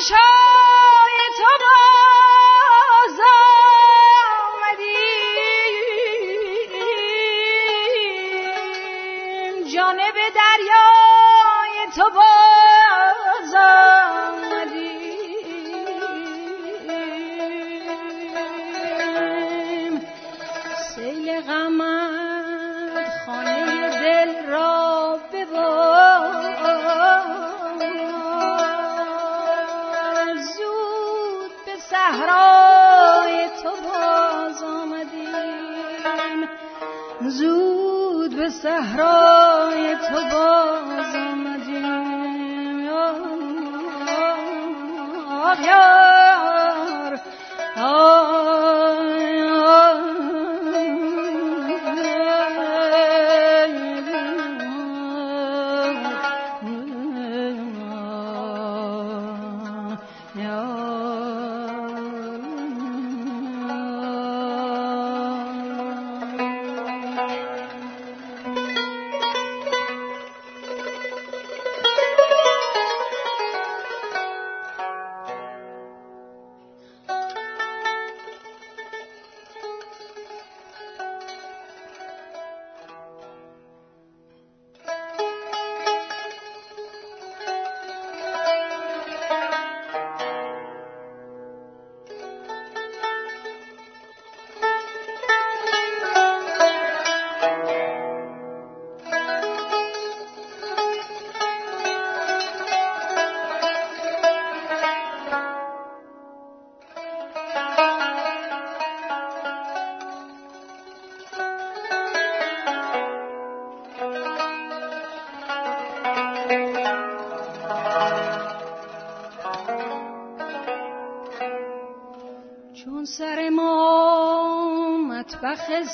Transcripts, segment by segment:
Krishna صحرای تو باز آمدیم آه یار Yeah.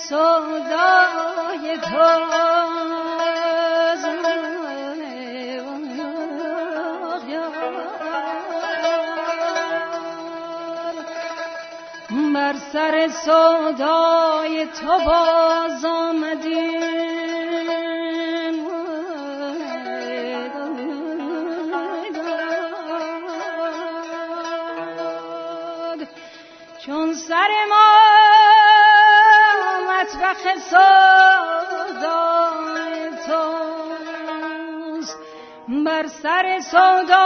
سودای تو. بر سر سودای تو باز آمدیم سر ما سودای توست. بر سر سودای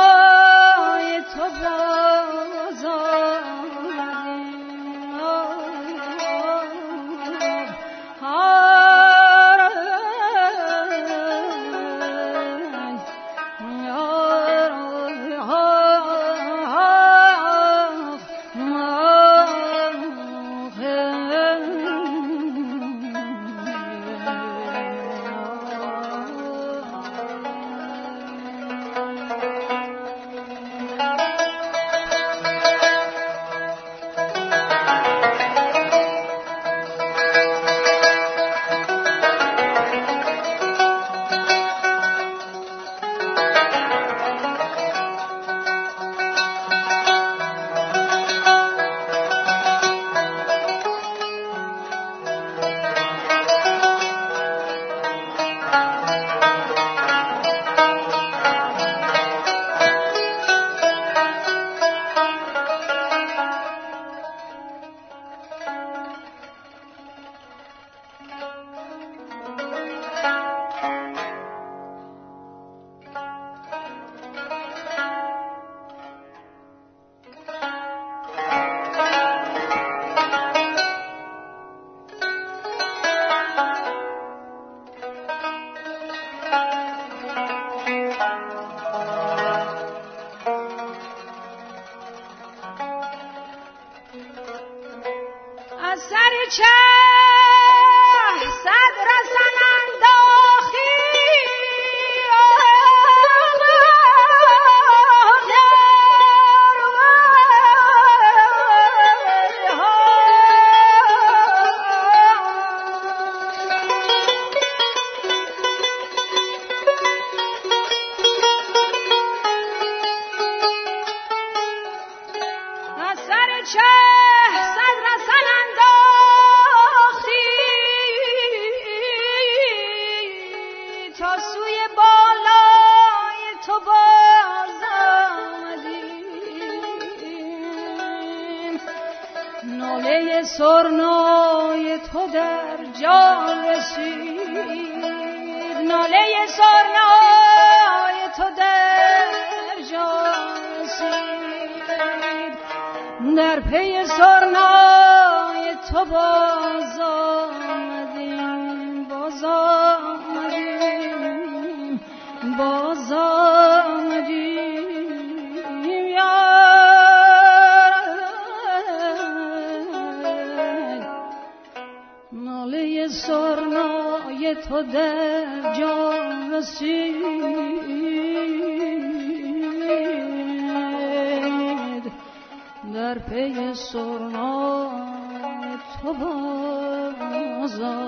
سر چه؟ صد رسد سرنای تو در جان رسید. ناله سرنای تو در جان رسید. در پی سرنای تو باز در جان در پی سرنای تو بازم